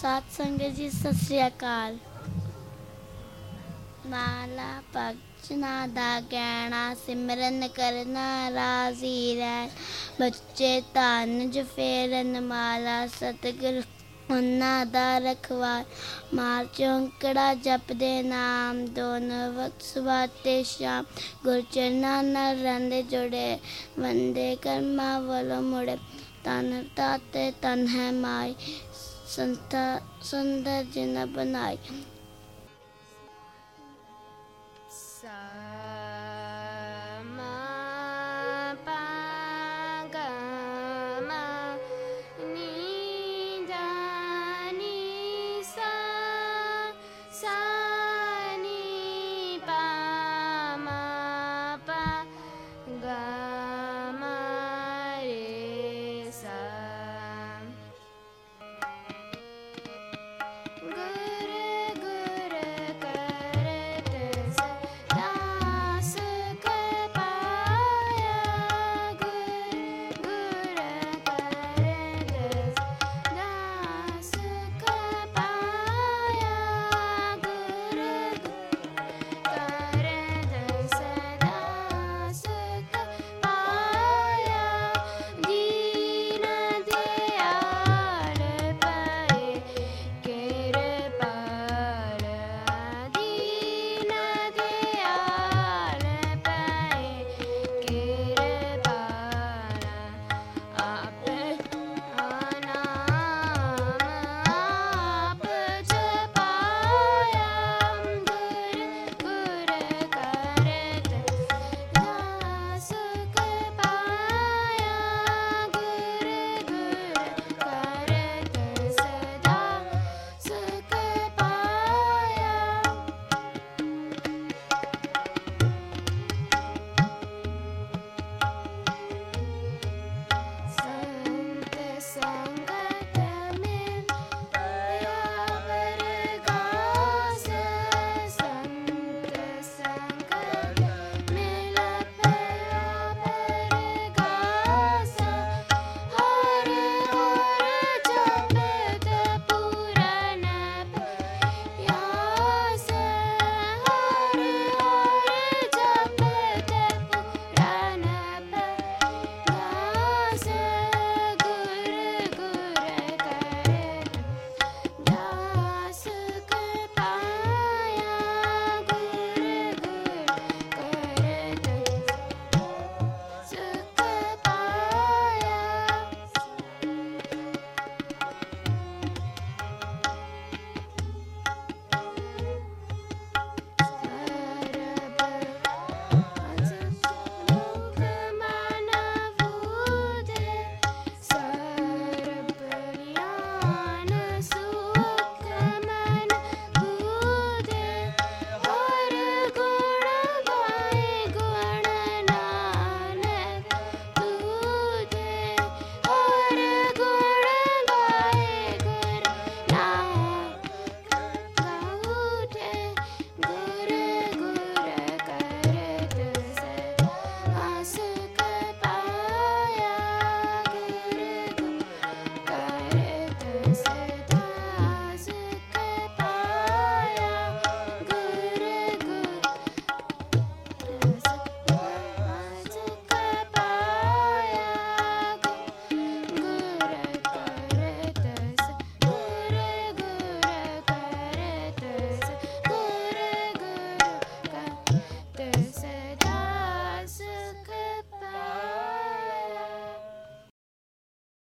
ਸਾਧ ਸੰਗਤ ਜੀ ਸਤਿ ਸ੍ਰੀ ਅਕਾਲ ਮਾਲਾ ਭਗਜਨਾ ਦਾ ਕਹਿਣਾ ਸਿਮਰਨ ਕਰਨਾ ਰਾਜ਼ੀ ਰਹਿ ਬੱਚੇ ਧਨ ਜ ਮਾਲਾ ਸਤਿਗੁਰ ਉਹਨਾਂ ਦਾ ਰਖਵਾਲ ਮਾਰ ਚੌਂਕੜਾ ਜਪਦੇ ਨਾਮ ਦੋਨੋਂ ਵਕਤ ਸਵੇਰ ਤੇ ਸ਼ਾਮ ਗੁਰ ਨਾਲ ਰਹਿੰਦੇ ਜੁੜੇ ਵੰਦੇ ਕਰਮਾਂ ਵੱਲੋਂ ਮੁੜੇ ਤਨ ਤਾਤੇ ਤਨ ਹੈ ਮਾਈ Sunt, sunt din Abunai.